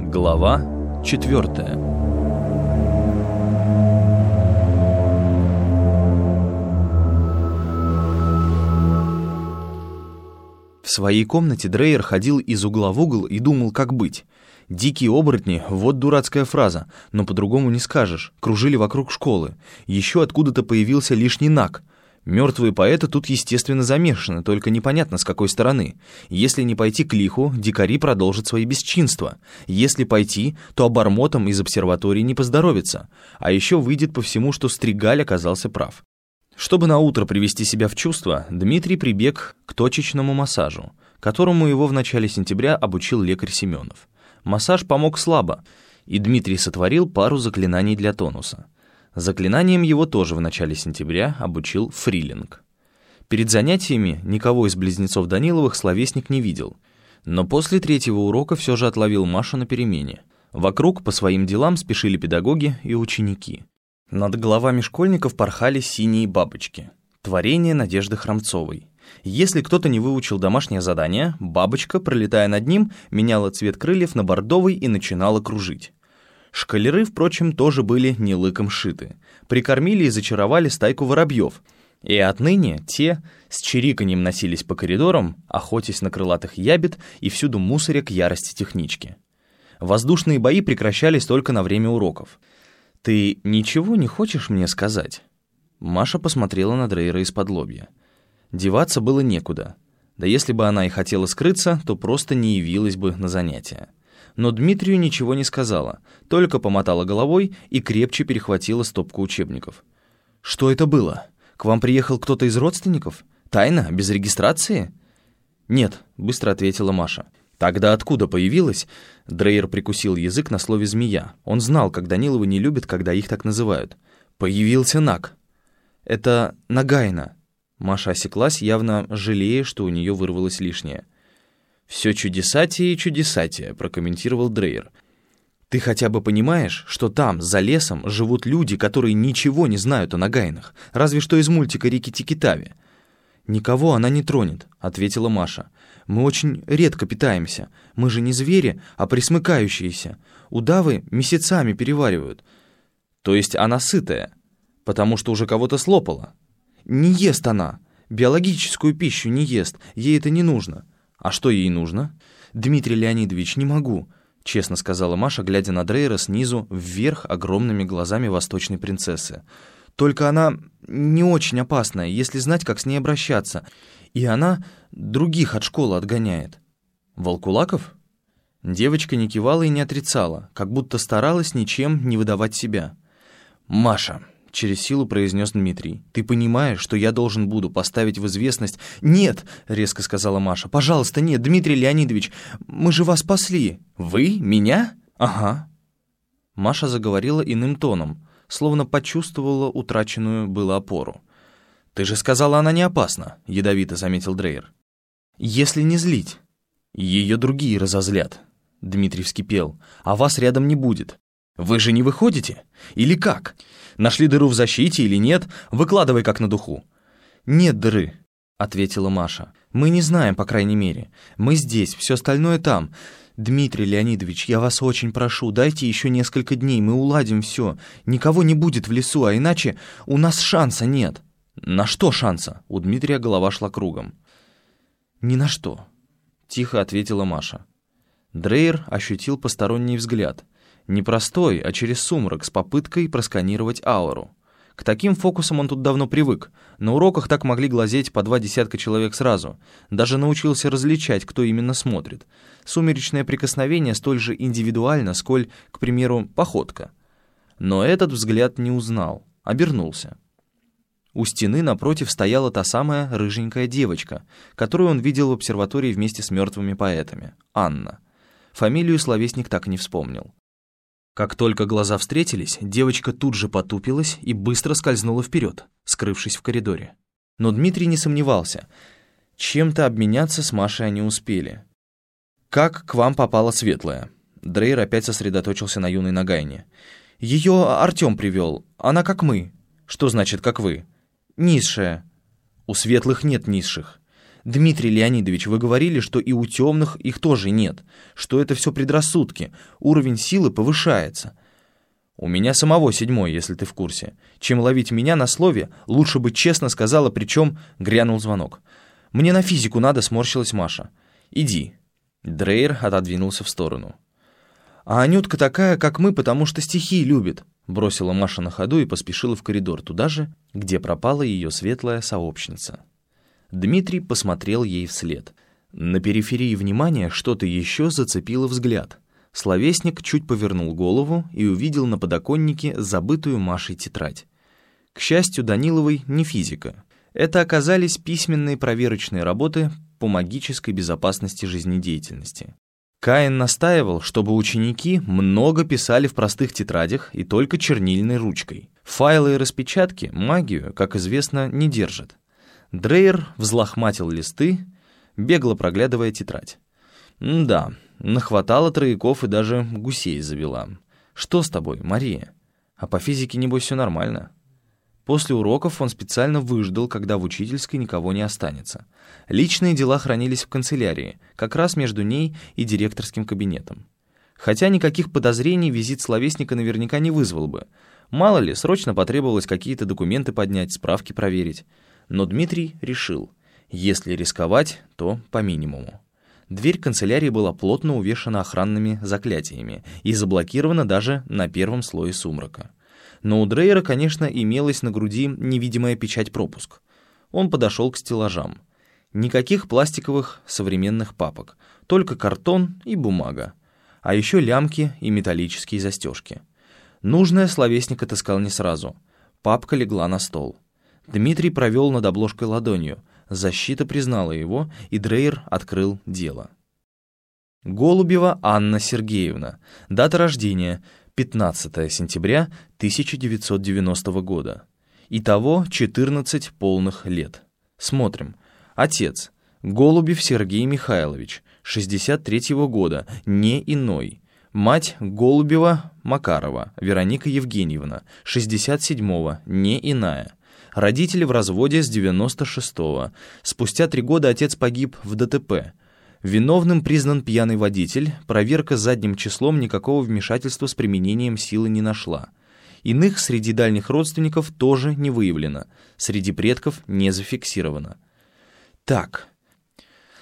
Глава четвертая В своей комнате Дрейер ходил из угла в угол и думал, как быть. Дикие оборотни — вот дурацкая фраза, но по-другому не скажешь. Кружили вокруг школы. Еще откуда-то появился лишний наг. Мертвые поэты тут, естественно, замешаны, только непонятно, с какой стороны. Если не пойти к лиху, дикари продолжат свои бесчинства. Если пойти, то обормотам из обсерватории не поздоровится. А еще выйдет по всему, что Стригаль оказался прав. Чтобы наутро привести себя в чувство, Дмитрий прибег к точечному массажу, которому его в начале сентября обучил лекарь Семенов. Массаж помог слабо, и Дмитрий сотворил пару заклинаний для тонуса. Заклинанием его тоже в начале сентября обучил Фрилинг. Перед занятиями никого из близнецов Даниловых словесник не видел, но после третьего урока все же отловил Машу на перемене. Вокруг по своим делам спешили педагоги и ученики. Над головами школьников порхали синие бабочки. Творение Надежды Храмцовой. Если кто-то не выучил домашнее задание, бабочка, пролетая над ним, меняла цвет крыльев на бордовый и начинала кружить. Шкалеры, впрочем, тоже были не лыком шиты. Прикормили и зачаровали стайку воробьев. И отныне те с чириканьем носились по коридорам, охотясь на крылатых ябед и всюду мусоря к ярости технички. Воздушные бои прекращались только на время уроков. «Ты ничего не хочешь мне сказать?» Маша посмотрела на Дрейра из-под лобья. Деваться было некуда. Да если бы она и хотела скрыться, то просто не явилась бы на занятия но Дмитрию ничего не сказала, только помотала головой и крепче перехватила стопку учебников. «Что это было? К вам приехал кто-то из родственников? Тайно? Без регистрации?» «Нет», — быстро ответила Маша. «Тогда откуда появилась?» Дрейер прикусил язык на слове «змея». Он знал, как Даниловы не любят, когда их так называют. «Появился Наг». «Это Нагайна». Маша осеклась, явно жалея, что у нее вырвалось лишнее. «Все чудесатие и чудесатие», — прокомментировал Дрейер. «Ты хотя бы понимаешь, что там, за лесом, живут люди, которые ничего не знают о Нагайнах, разве что из мультика «Рики Тикитави». «Никого она не тронет», — ответила Маша. «Мы очень редко питаемся. Мы же не звери, а присмыкающиеся. Удавы месяцами переваривают». «То есть она сытая, потому что уже кого-то слопала?» «Не ест она. Биологическую пищу не ест. Ей это не нужно. «А что ей нужно?» «Дмитрий Леонидович, не могу», — честно сказала Маша, глядя на Дрейера снизу вверх огромными глазами восточной принцессы. «Только она не очень опасная, если знать, как с ней обращаться. И она других от школы отгоняет». «Волкулаков?» Девочка не кивала и не отрицала, как будто старалась ничем не выдавать себя. «Маша, — через силу произнес Дмитрий. «Ты понимаешь, что я должен буду поставить в известность...» «Нет!» — резко сказала Маша. «Пожалуйста, нет, Дмитрий Леонидович, мы же вас спасли!» «Вы? Меня?» «Ага». Маша заговорила иным тоном, словно почувствовала утраченную было опору. «Ты же сказала, она не опасна», — ядовито заметил Дрейер. «Если не злить. Ее другие разозлят», — Дмитрий вскипел. «А вас рядом не будет. Вы же не выходите? Или как? Нашли дыру в защите или нет? Выкладывай как на духу». «Нет дыры», — ответила Маша. «Мы не знаем, по крайней мере. Мы здесь, все остальное там. Дмитрий Леонидович, я вас очень прошу, дайте еще несколько дней, мы уладим все. Никого не будет в лесу, а иначе у нас шанса нет». «На что шанса?» У Дмитрия голова шла кругом. «Ни на что», — тихо ответила Маша. Дрейер ощутил посторонний взгляд — не простой, а через сумрак, с попыткой просканировать ауру. К таким фокусам он тут давно привык. На уроках так могли глазеть по два десятка человек сразу. Даже научился различать, кто именно смотрит. Сумеречное прикосновение столь же индивидуально, сколь, к примеру, походка. Но этот взгляд не узнал, обернулся. У стены напротив стояла та самая рыженькая девочка, которую он видел в обсерватории вместе с мертвыми поэтами, Анна. Фамилию словесник так и не вспомнил. Как только глаза встретились, девочка тут же потупилась и быстро скользнула вперед, скрывшись в коридоре. Но Дмитрий не сомневался. Чем-то обменяться с Машей они успели. «Как к вам попала Светлая?» Дрейер опять сосредоточился на юной Нагайне. «Ее Артем привел. Она как мы». «Что значит «как вы»?» «Низшая». «У Светлых нет низших. Дмитрий Леонидович, вы говорили, что и у темных их тоже нет, что это все предрассудки, уровень силы повышается. У меня самого седьмой, если ты в курсе. Чем ловить меня на слове, лучше бы честно сказала, причем грянул звонок. Мне на физику надо, сморщилась Маша. Иди. Дрейер отодвинулся в сторону. А Анютка такая, как мы, потому что стихи любит. Бросила Маша на ходу и поспешила в коридор, туда же, где пропала ее светлая сообщница. Дмитрий посмотрел ей вслед. На периферии внимания что-то еще зацепило взгляд. Словесник чуть повернул голову и увидел на подоконнике забытую Машей тетрадь. К счастью, Даниловой не физика. Это оказались письменные проверочные работы по магической безопасности жизнедеятельности. Каин настаивал, чтобы ученики много писали в простых тетрадях и только чернильной ручкой. Файлы и распечатки магию, как известно, не держат. Дрейер взлохматил листы, бегло проглядывая тетрадь. «Да, нахватала трояков и даже гусей завела. Что с тобой, Мария? А по физике, небось, все нормально?» После уроков он специально выждал, когда в учительской никого не останется. Личные дела хранились в канцелярии, как раз между ней и директорским кабинетом. Хотя никаких подозрений визит словесника наверняка не вызвал бы. Мало ли, срочно потребовалось какие-то документы поднять, справки проверить. Но Дмитрий решил, если рисковать, то по минимуму. Дверь канцелярии была плотно увешана охранными заклятиями и заблокирована даже на первом слое сумрака. Но у Дрейера, конечно, имелась на груди невидимая печать-пропуск. Он подошел к стеллажам. Никаких пластиковых современных папок, только картон и бумага. А еще лямки и металлические застежки. Нужное словесник отыскал не сразу. Папка легла на стол. Дмитрий провел над обложкой ладонью. Защита признала его, и Дрейер открыл дело. Голубева Анна Сергеевна. Дата рождения 15 сентября 1990 года. Итого 14 полных лет. Смотрим. Отец. Голубев Сергей Михайлович, 63 -го года, не иной. Мать Голубева Макарова, Вероника Евгеньевна, 67-го, не иная. Родители в разводе с 96-го. Спустя три года отец погиб в ДТП. Виновным признан пьяный водитель, проверка задним числом никакого вмешательства с применением силы не нашла. Иных среди дальних родственников тоже не выявлено, среди предков не зафиксировано. Так,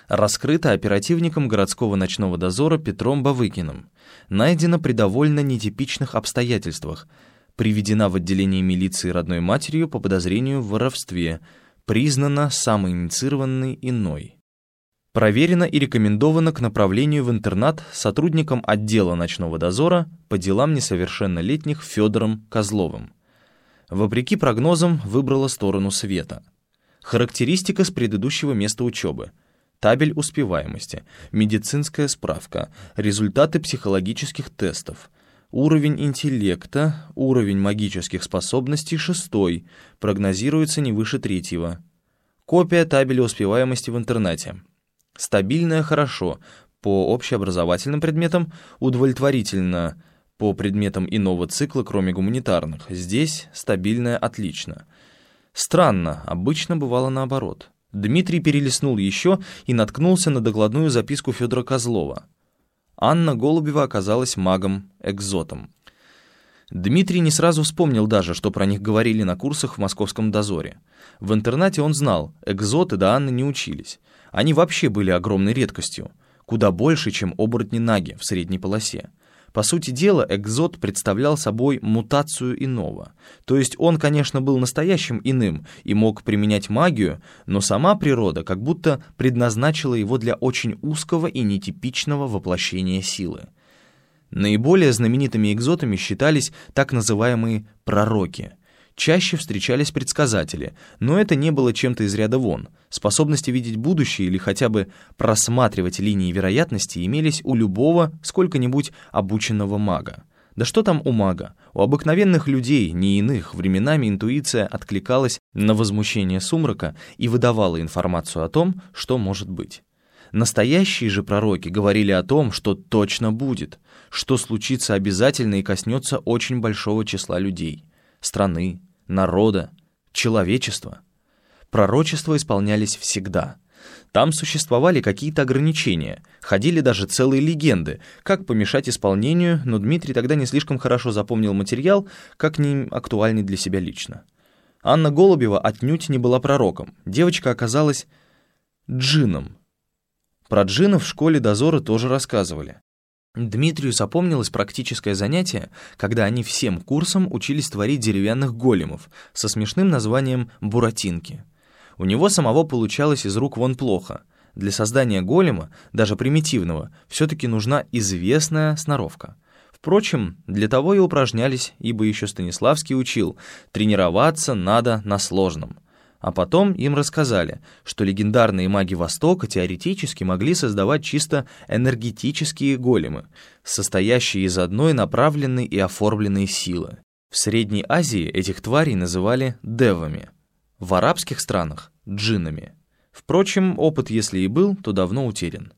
раскрыто оперативником городского ночного дозора Петром Бавыкиным. Найдено при довольно нетипичных обстоятельствах. Приведена в отделение милиции родной матерью по подозрению в воровстве. Признана самоинициированной иной. Проверено и рекомендовано к направлению в интернат сотрудникам отдела ночного дозора по делам несовершеннолетних Федором Козловым. Вопреки прогнозам выбрала сторону света. Характеристика с предыдущего места учебы. Табель успеваемости, медицинская справка, результаты психологических тестов, уровень интеллекта, уровень магических способностей шестой, прогнозируется не выше третьего. Копия табеля успеваемости в интернете. Стабильное хорошо, по общеобразовательным предметам удовлетворительно, по предметам иного цикла, кроме гуманитарных. Здесь стабильное отлично. Странно, обычно бывало наоборот. Дмитрий перелистнул еще и наткнулся на докладную записку Федора Козлова. Анна Голубева оказалась магом-экзотом. Дмитрий не сразу вспомнил даже, что про них говорили на курсах в московском дозоре. В интернате он знал, экзоты до Анны не учились. Они вообще были огромной редкостью, куда больше, чем оборотни-наги в средней полосе. По сути дела, экзот представлял собой мутацию иного. То есть он, конечно, был настоящим иным и мог применять магию, но сама природа как будто предназначила его для очень узкого и нетипичного воплощения силы. Наиболее знаменитыми экзотами считались так называемые «пророки», Чаще встречались предсказатели, но это не было чем-то из ряда вон. Способности видеть будущее или хотя бы просматривать линии вероятности имелись у любого сколько-нибудь обученного мага. Да что там у мага? У обыкновенных людей, не иных, временами интуиция откликалась на возмущение сумрака и выдавала информацию о том, что может быть. Настоящие же пророки говорили о том, что точно будет, что случится обязательно и коснется очень большого числа людей, страны, народа, человечества. Пророчества исполнялись всегда. Там существовали какие-то ограничения, ходили даже целые легенды, как помешать исполнению, но Дмитрий тогда не слишком хорошо запомнил материал, как не актуальный для себя лично. Анна Голубева отнюдь не была пророком, девочка оказалась джином. Про джинов в школе дозора тоже рассказывали. Дмитрию запомнилось практическое занятие, когда они всем курсом учились творить деревянных големов со смешным названием «буратинки». У него самого получалось из рук вон плохо. Для создания голема, даже примитивного, все-таки нужна известная сноровка. Впрочем, для того и упражнялись, ибо еще Станиславский учил, тренироваться надо на сложном — а потом им рассказали, что легендарные маги Востока теоретически могли создавать чисто энергетические големы, состоящие из одной направленной и оформленной силы. В Средней Азии этих тварей называли девами, в арабских странах — джиннами. Впрочем, опыт, если и был, то давно утерян.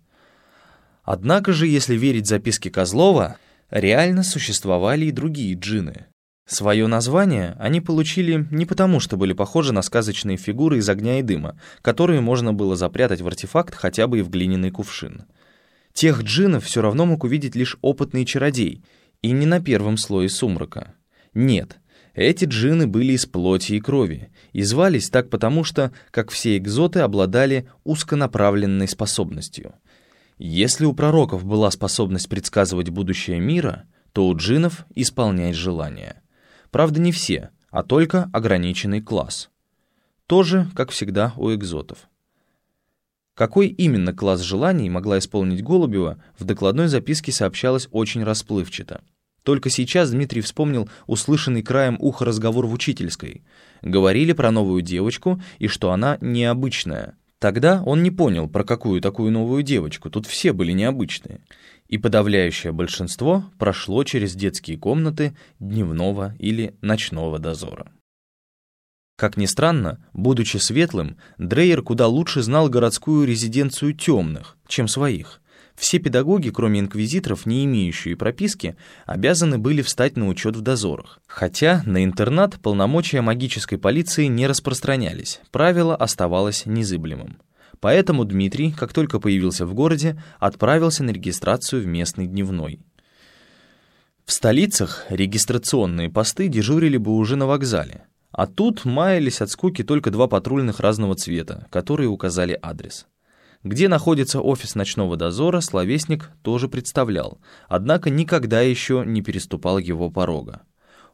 Однако же, если верить записке Козлова, реально существовали и другие джинны — Свое название они получили не потому, что были похожи на сказочные фигуры из огня и дыма, которые можно было запрятать в артефакт хотя бы и в глиняный кувшин. Тех джинов все равно мог увидеть лишь опытный чародей, и не на первом слое сумрака. Нет, эти джины были из плоти и крови, и звались так потому, что, как все экзоты, обладали узконаправленной способностью. Если у пророков была способность предсказывать будущее мира, то у джинов — исполнять желания. Правда, не все, а только ограниченный класс. Тоже, как всегда, у экзотов. Какой именно класс желаний могла исполнить Голубева, в докладной записке сообщалось очень расплывчато. Только сейчас Дмитрий вспомнил услышанный краем уха разговор в учительской. Говорили про новую девочку и что она необычная. Тогда он не понял, про какую такую новую девочку, тут все были необычные и подавляющее большинство прошло через детские комнаты дневного или ночного дозора. Как ни странно, будучи светлым, Дрейер куда лучше знал городскую резиденцию темных, чем своих. Все педагоги, кроме инквизиторов, не имеющие прописки, обязаны были встать на учет в дозорах. Хотя на интернат полномочия магической полиции не распространялись, правило оставалось незыблемым. Поэтому Дмитрий, как только появился в городе, отправился на регистрацию в местный дневной. В столицах регистрационные посты дежурили бы уже на вокзале, а тут маялись от скуки только два патрульных разного цвета, которые указали адрес. Где находится офис ночного дозора, словесник тоже представлял, однако никогда еще не переступал его порога.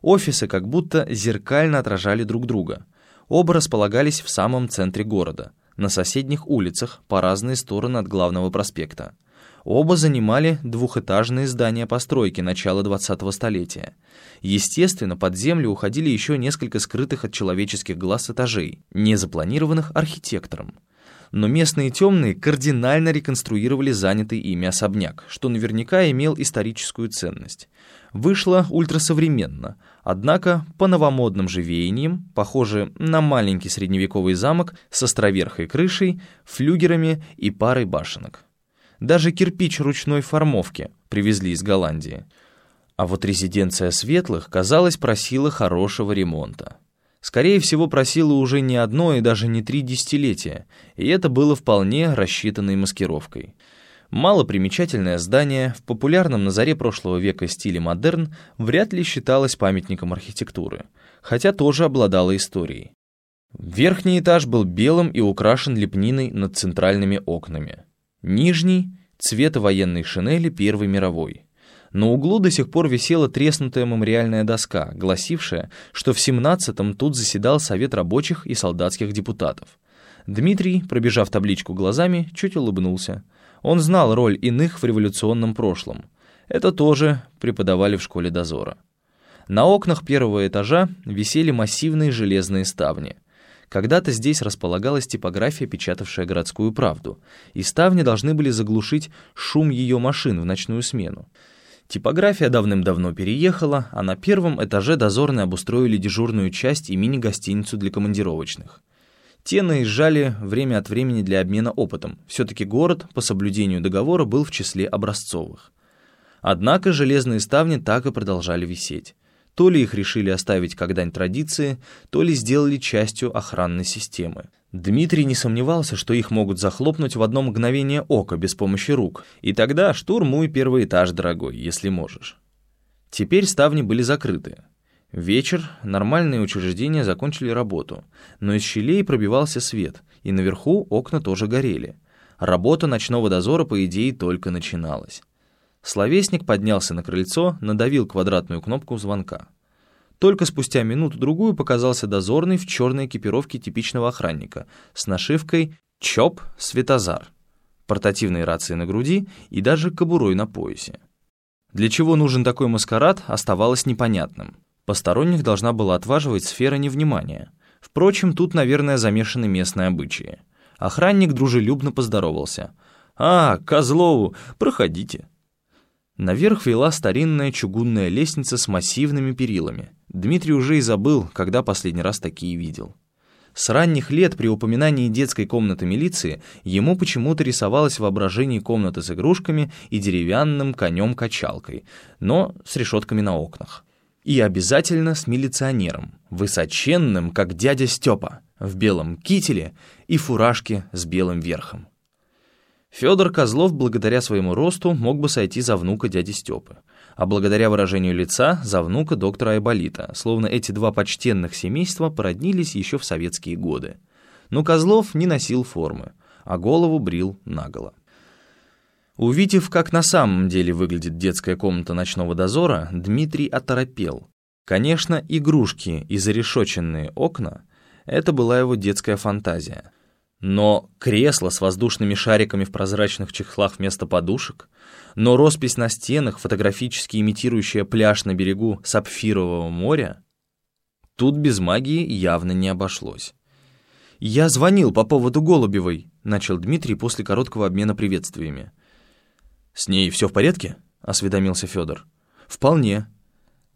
Офисы как будто зеркально отражали друг друга. Оба располагались в самом центре города — на соседних улицах по разные стороны от главного проспекта. Оба занимали двухэтажные здания постройки начала 20-го столетия. Естественно, под землю уходили еще несколько скрытых от человеческих глаз этажей, не запланированных архитектором. Но местные темные кардинально реконструировали занятый ими особняк, что наверняка имел историческую ценность. Вышло ультрасовременно, однако по новомодным же веяниям, похоже на маленький средневековый замок с островерхой крышей, флюгерами и парой башенок. Даже кирпич ручной формовки привезли из Голландии. А вот резиденция Светлых, казалось, просила хорошего ремонта. Скорее всего, просила уже не одно и даже не три десятилетия, и это было вполне рассчитанной маскировкой. Малопримечательное здание в популярном на заре прошлого века стиле модерн вряд ли считалось памятником архитектуры, хотя тоже обладало историей. Верхний этаж был белым и украшен лепниной над центральными окнами. Нижний — цвета военной шинели Первой мировой. На углу до сих пор висела треснутая мемориальная доска, гласившая, что в 17-м тут заседал Совет рабочих и солдатских депутатов. Дмитрий, пробежав табличку глазами, чуть улыбнулся — он знал роль иных в революционном прошлом. Это тоже преподавали в школе дозора. На окнах первого этажа висели массивные железные ставни. Когда-то здесь располагалась типография, печатавшая городскую правду, и ставни должны были заглушить шум ее машин в ночную смену. Типография давным-давно переехала, а на первом этаже дозорные обустроили дежурную часть и мини-гостиницу для командировочных. Те наезжали время от времени для обмена опытом. Все-таки город по соблюдению договора был в числе образцовых. Однако железные ставни так и продолжали висеть. То ли их решили оставить как дань традиции, то ли сделали частью охранной системы. Дмитрий не сомневался, что их могут захлопнуть в одно мгновение ока без помощи рук, и тогда штурмуй первый этаж, дорогой, если можешь. Теперь ставни были закрыты. Вечер, нормальные учреждения закончили работу, но из щелей пробивался свет, и наверху окна тоже горели. Работа ночного дозора, по идее, только начиналась. Словесник поднялся на крыльцо, надавил квадратную кнопку звонка. Только спустя минуту-другую показался дозорный в черной экипировке типичного охранника с нашивкой «ЧОП Светозар», портативной рации на груди и даже кобурой на поясе. Для чего нужен такой маскарад, оставалось непонятным. Посторонних должна была отваживать сфера невнимания. Впрочем, тут, наверное, замешаны местные обычаи. Охранник дружелюбно поздоровался. «А, Козлову, проходите». Наверх вела старинная чугунная лестница с массивными перилами. Дмитрий уже и забыл, когда последний раз такие видел. С ранних лет при упоминании детской комнаты милиции ему почему-то рисовалось воображение комнаты с игрушками и деревянным конем-качалкой, но с решетками на окнах. И обязательно с милиционером, высоченным, как дядя Степа, в белом кителе и фуражке с белым верхом. Федор Козлов, благодаря своему росту, мог бы сойти за внука дяди Степы, а благодаря выражению лица — за внука доктора Айболита, словно эти два почтенных семейства породнились еще в советские годы. Но Козлов не носил формы, а голову брил наголо. Увидев, как на самом деле выглядит детская комната ночного дозора, Дмитрий оторопел. Конечно, игрушки и зарешоченные окна — это была его детская фантазия — но кресло с воздушными шариками в прозрачных чехлах вместо подушек, но роспись на стенах, фотографически имитирующая пляж на берегу Сапфирового моря, тут без магии явно не обошлось. «Я звонил по поводу Голубевой», — начал Дмитрий после короткого обмена приветствиями. «С ней все в порядке?» — осведомился Федор. «Вполне».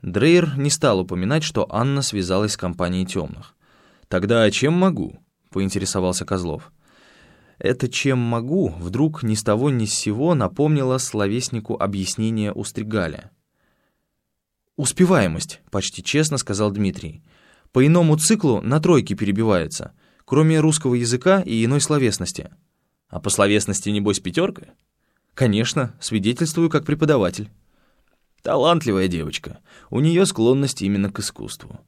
Дрейер не стал упоминать, что Анна связалась с компанией темных. «Тогда чем могу?» поинтересовался Козлов. Это «чем могу» вдруг ни с того ни с сего напомнило словеснику объяснение у Стригаля. «Успеваемость», — почти честно сказал Дмитрий. «По иному циклу на тройке перебивается, кроме русского языка и иной словесности». «А по словесности, небось, пятерка?» «Конечно, свидетельствую как преподаватель». «Талантливая девочка. У нее склонность именно к искусству».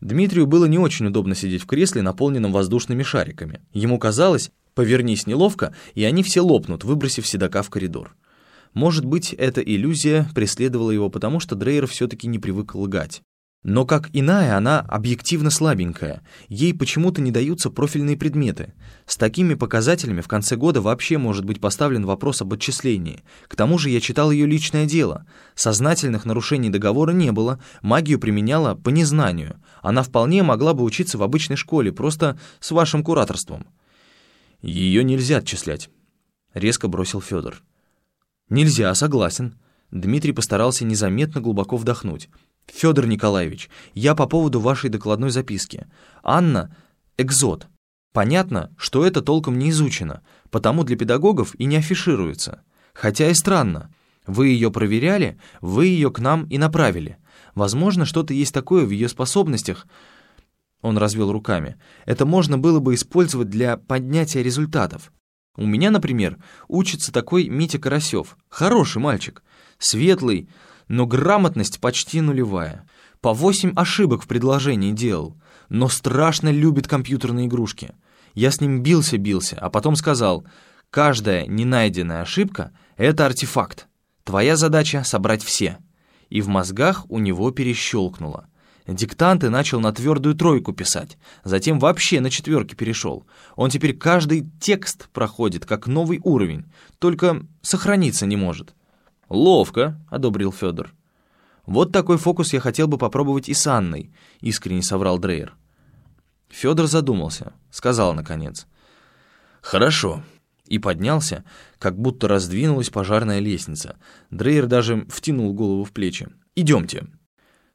Дмитрию было не очень удобно сидеть в кресле, наполненном воздушными шариками. Ему казалось, повернись неловко, и они все лопнут, выбросив седока в коридор. Может быть, эта иллюзия преследовала его потому, что Дрейер все-таки не привык лгать. Но как иная, она объективно слабенькая. Ей почему-то не даются профильные предметы. С такими показателями в конце года вообще может быть поставлен вопрос об отчислении. К тому же я читал ее личное дело. Сознательных нарушений договора не было, магию применяла по незнанию. Она вполне могла бы учиться в обычной школе, просто с вашим кураторством. Ее нельзя отчислять, резко бросил Федор. Нельзя, согласен. Дмитрий постарался незаметно глубоко вдохнуть. «Федор Николаевич, я по поводу вашей докладной записки. Анна — экзот. Понятно, что это толком не изучено, потому для педагогов и не афишируется. Хотя и странно. Вы ее проверяли, вы ее к нам и направили. Возможно, что-то есть такое в ее способностях». Он развел руками. «Это можно было бы использовать для поднятия результатов. У меня, например, учится такой Митя Карасев. Хороший мальчик. Светлый, но грамотность почти нулевая. По восемь ошибок в предложении делал, но страшно любит компьютерные игрушки. Я с ним бился-бился, а потом сказал, каждая ненайденная ошибка — это артефакт. Твоя задача — собрать все. И в мозгах у него перещелкнуло. Диктанты начал на твердую тройку писать, затем вообще на четверки перешел. Он теперь каждый текст проходит как новый уровень, только сохраниться не может. «Ловко», — одобрил Федор. «Вот такой фокус я хотел бы попробовать и с Анной», — искренне соврал Дрейер. Федор задумался, сказал наконец. «Хорошо». И поднялся, как будто раздвинулась пожарная лестница. Дрейер даже втянул голову в плечи. «Идемте».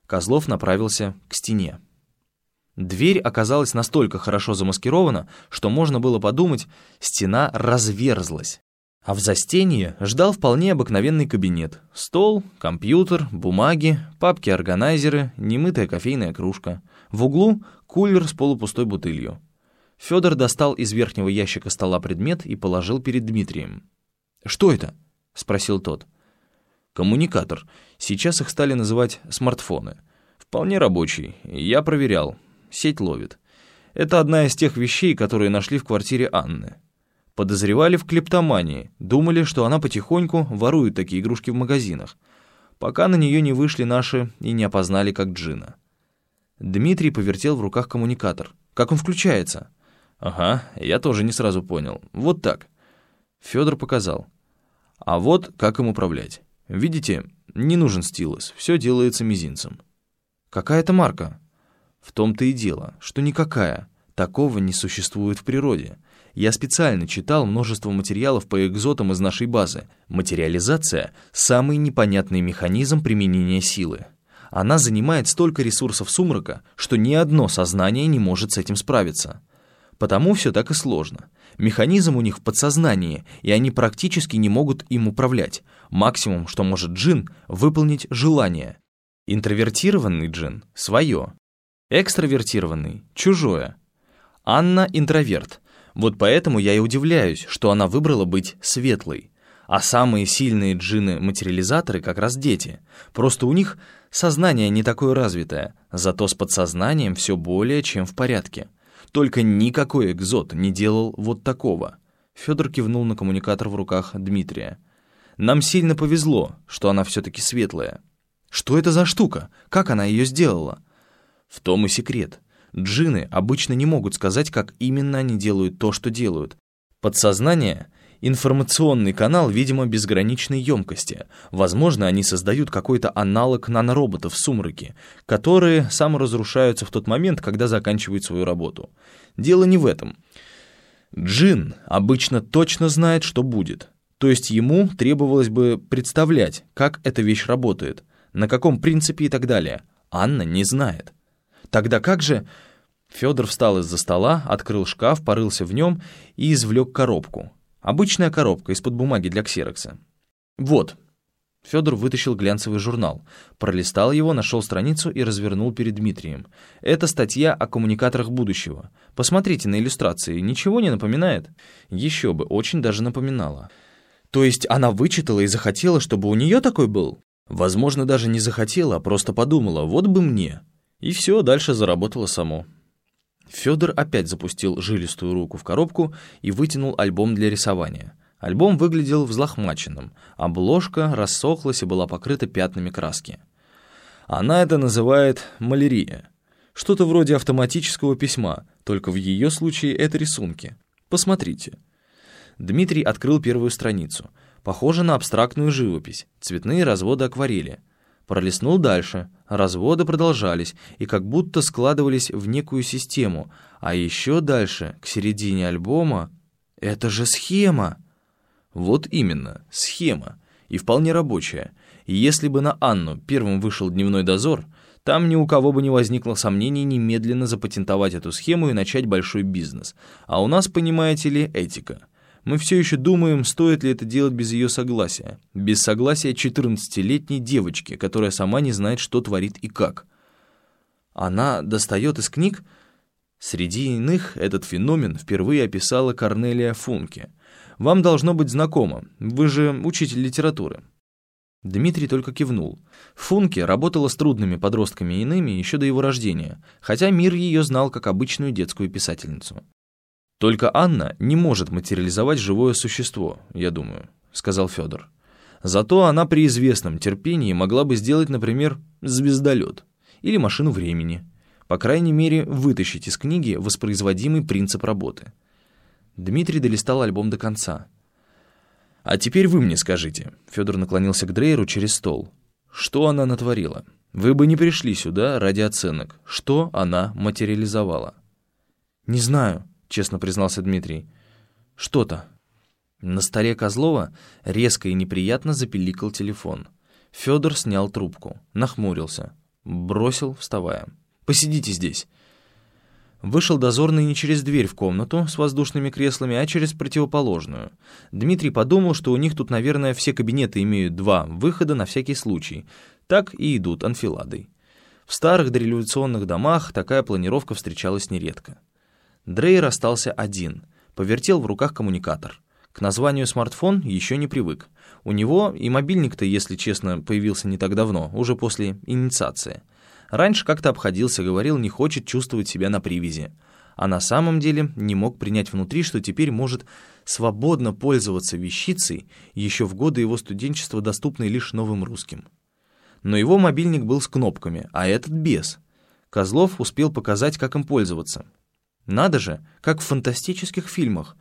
Козлов направился к стене. Дверь оказалась настолько хорошо замаскирована, что можно было подумать, стена разверзлась. А в застенье ждал вполне обыкновенный кабинет. Стол, компьютер, бумаги, папки-органайзеры, немытая кофейная кружка. В углу кулер с полупустой бутылью. Федор достал из верхнего ящика стола предмет и положил перед Дмитрием. «Что это?» — спросил тот. «Коммуникатор. Сейчас их стали называть смартфоны. Вполне рабочий. Я проверял. Сеть ловит. Это одна из тех вещей, которые нашли в квартире Анны. Подозревали в клептомании, думали, что она потихоньку ворует такие игрушки в магазинах, пока на нее не вышли наши и не опознали как Джина. Дмитрий повертел в руках коммуникатор. «Как он включается?» «Ага, я тоже не сразу понял. Вот так». Федор показал. «А вот как им управлять. Видите, не нужен стилус, все делается мизинцем». «Какая это марка?» «В том-то и дело, что никакая. Такого не существует в природе. Я специально читал множество материалов по экзотам из нашей базы. Материализация — самый непонятный механизм применения силы. Она занимает столько ресурсов сумрака, что ни одно сознание не может с этим справиться. Потому все так и сложно. Механизм у них в подсознании, и они практически не могут им управлять. Максимум, что может джин, выполнить желание. Интровертированный джин — свое. Экстравертированный — чужое. Анна — интроверт — вот поэтому я и удивляюсь, что она выбрала быть светлой. А самые сильные джины-материализаторы как раз дети. Просто у них сознание не такое развитое, зато с подсознанием все более чем в порядке. Только никакой экзот не делал вот такого. Федор кивнул на коммуникатор в руках Дмитрия. Нам сильно повезло, что она все-таки светлая. Что это за штука? Как она ее сделала? В том и секрет. Джины обычно не могут сказать, как именно они делают то, что делают. Подсознание — информационный канал, видимо, безграничной емкости. Возможно, они создают какой-то аналог нанороботов в сумраке, которые саморазрушаются в тот момент, когда заканчивают свою работу. Дело не в этом. Джин обычно точно знает, что будет. То есть ему требовалось бы представлять, как эта вещь работает, на каком принципе и так далее. Анна не знает. Тогда как же... Федор встал из-за стола, открыл шкаф, порылся в нем и извлек коробку. Обычная коробка из-под бумаги для ксерокса. «Вот». Федор вытащил глянцевый журнал, пролистал его, нашел страницу и развернул перед Дмитрием. Это статья о коммуникаторах будущего. Посмотрите на иллюстрации, ничего не напоминает? Еще бы, очень даже напоминала. То есть она вычитала и захотела, чтобы у нее такой был? Возможно, даже не захотела, а просто подумала, вот бы мне. И все, дальше заработало само. Федор опять запустил жилистую руку в коробку и вытянул альбом для рисования. Альбом выглядел взлохмаченным, обложка рассохлась и была покрыта пятнами краски. Она это называет малярия. Что-то вроде автоматического письма, только в ее случае это рисунки. Посмотрите. Дмитрий открыл первую страницу. Похоже на абстрактную живопись, цветные разводы акварели. Пролистнул дальше. Разводы продолжались и как будто складывались в некую систему. А еще дальше, к середине альбома... Это же схема! Вот именно, схема. И вполне рабочая. Если бы на Анну первым вышел дневной дозор, там ни у кого бы не возникло сомнений немедленно запатентовать эту схему и начать большой бизнес. А у нас, понимаете ли, этика — мы все еще думаем, стоит ли это делать без ее согласия. Без согласия 14-летней девочки, которая сама не знает, что творит и как. Она достает из книг... Среди иных этот феномен впервые описала Корнелия Функе. Вам должно быть знакомо, вы же учитель литературы. Дмитрий только кивнул. Функе работала с трудными подростками иными еще до его рождения, хотя мир ее знал как обычную детскую писательницу. «Только Анна не может материализовать живое существо, я думаю», — сказал Федор. «Зато она при известном терпении могла бы сделать, например, звездолет или машину времени. По крайней мере, вытащить из книги воспроизводимый принцип работы». Дмитрий долистал альбом до конца. «А теперь вы мне скажите», — Федор наклонился к Дрейеру через стол. «Что она натворила? Вы бы не пришли сюда ради оценок. Что она материализовала?» «Не знаю», честно признался Дмитрий. «Что-то». На столе Козлова резко и неприятно запеликал телефон. Федор снял трубку, нахмурился, бросил, вставая. «Посидите здесь». Вышел дозорный не через дверь в комнату с воздушными креслами, а через противоположную. Дмитрий подумал, что у них тут, наверное, все кабинеты имеют два выхода на всякий случай. Так и идут анфиладой. В старых дореволюционных домах такая планировка встречалась нередко. Дрейер остался один, повертел в руках коммуникатор. К названию смартфон еще не привык. У него и мобильник-то, если честно, появился не так давно, уже после инициации. Раньше как-то обходился, говорил, не хочет чувствовать себя на привязи. А на самом деле не мог принять внутри, что теперь может свободно пользоваться вещицей, еще в годы его студенчества доступной лишь новым русским. Но его мобильник был с кнопками, а этот без. Козлов успел показать, как им пользоваться. Надо же, как в фантастических фильмах.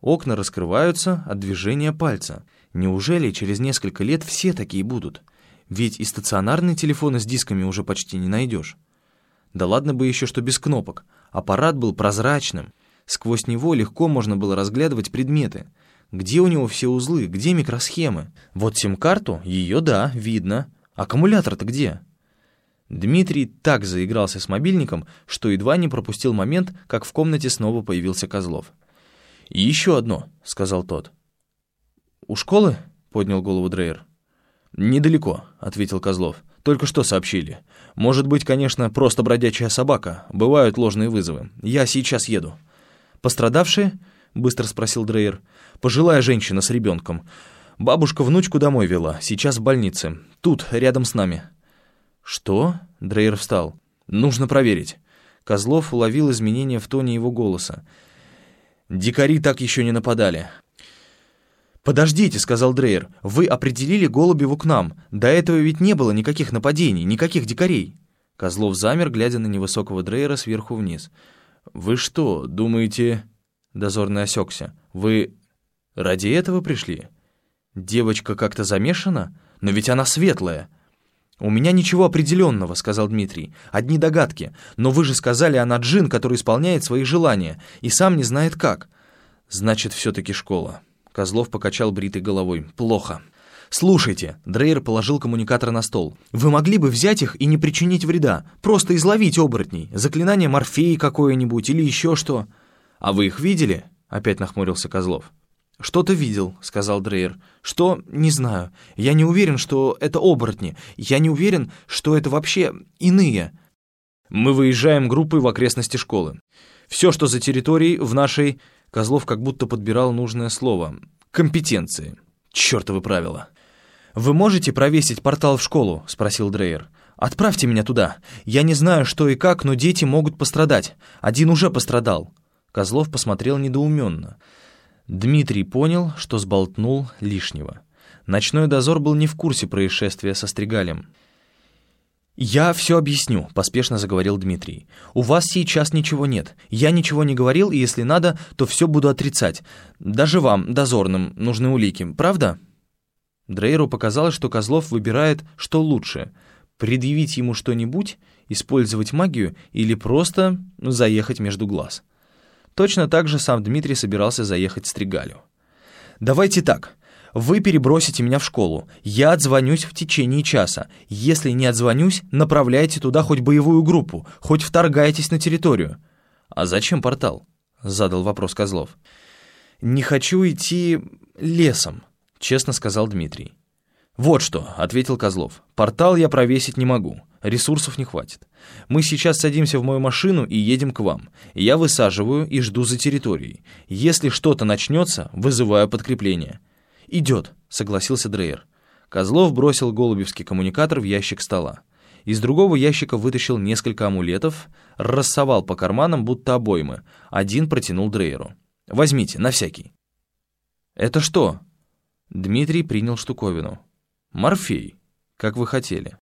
Окна раскрываются от движения пальца. Неужели через несколько лет все такие будут? Ведь и стационарные телефоны с дисками уже почти не найдешь. Да ладно бы еще, что без кнопок. Аппарат был прозрачным. Сквозь него легко можно было разглядывать предметы. Где у него все узлы, где микросхемы? Вот сим-карту, ее, да, видно. Аккумулятор-то где? Дмитрий так заигрался с мобильником, что едва не пропустил момент, как в комнате снова появился Козлов. «И еще одно», — сказал тот. «У школы?» — поднял голову Дрейер. «Недалеко», — ответил Козлов. «Только что сообщили. Может быть, конечно, просто бродячая собака. Бывают ложные вызовы. Я сейчас еду». «Пострадавшие?» — быстро спросил Дрейер. «Пожилая женщина с ребенком. Бабушка внучку домой вела, сейчас в больнице. Тут, рядом с нами». «Что?» — Дрейер встал. «Нужно проверить». Козлов уловил изменения в тоне его голоса. «Дикари так еще не нападали. «Подождите», — сказал Дрейер, — «вы определили Голубеву к нам. До этого ведь не было никаких нападений, никаких дикарей». Козлов замер, глядя на невысокого Дрейера сверху вниз. «Вы что, думаете...» Дозорный осекся. «Вы ради этого пришли? Девочка как-то замешана? Но ведь она светлая». «У меня ничего определенного», — сказал Дмитрий. «Одни догадки. Но вы же сказали, она джин, который исполняет свои желания, и сам не знает как». «Значит, все-таки школа». Козлов покачал бритой головой. «Плохо». «Слушайте», — Дрейер положил коммуникатор на стол. «Вы могли бы взять их и не причинить вреда, просто изловить оборотней, заклинание Морфеи какое-нибудь или еще что». «А вы их видели?» — опять нахмурился Козлов. «Что-то видел», — сказал Дрейер. «Что? Не знаю. Я не уверен, что это оборотни. Я не уверен, что это вообще иные». «Мы выезжаем группой в окрестности школы. Все, что за территорией в нашей Козлов как будто подбирал нужное слово. «Компетенции. Чёртовы правила». «Вы можете провесить портал в школу?» — спросил Дрейер. «Отправьте меня туда. Я не знаю, что и как, но дети могут пострадать. Один уже пострадал». Козлов посмотрел недоуменно. Дмитрий понял, что сболтнул лишнего. Ночной дозор был не в курсе происшествия со Стригалем. «Я все объясню», — поспешно заговорил Дмитрий. «У вас сейчас ничего нет. Я ничего не говорил, и если надо, то все буду отрицать. Даже вам, дозорным, нужны улики, правда?» Дрейеру показалось, что Козлов выбирает, что лучше — предъявить ему что-нибудь, использовать магию или просто заехать между глаз. Точно так же сам Дмитрий собирался заехать Стригалю. «Давайте так. Вы перебросите меня в школу. Я отзвонюсь в течение часа. Если не отзвонюсь, направляйте туда хоть боевую группу, хоть вторгайтесь на территорию». «А зачем портал?» — задал вопрос Козлов. «Не хочу идти лесом», — честно сказал Дмитрий. «Вот что», — ответил Козлов. «Портал я провесить не могу. Ресурсов не хватит. Мы сейчас садимся в мою машину и едем к вам. Я высаживаю и жду за территорией. Если что-то начнется, вызываю подкрепление. «Идет», — согласился Дрейер. Козлов бросил голубевский коммуникатор в ящик стола. Из другого ящика вытащил несколько амулетов, рассовал по карманам, будто обоймы. Один протянул Дрейеру. «Возьмите, на всякий». «Это что?» Дмитрий принял штуковину. «Морфей, как вы хотели».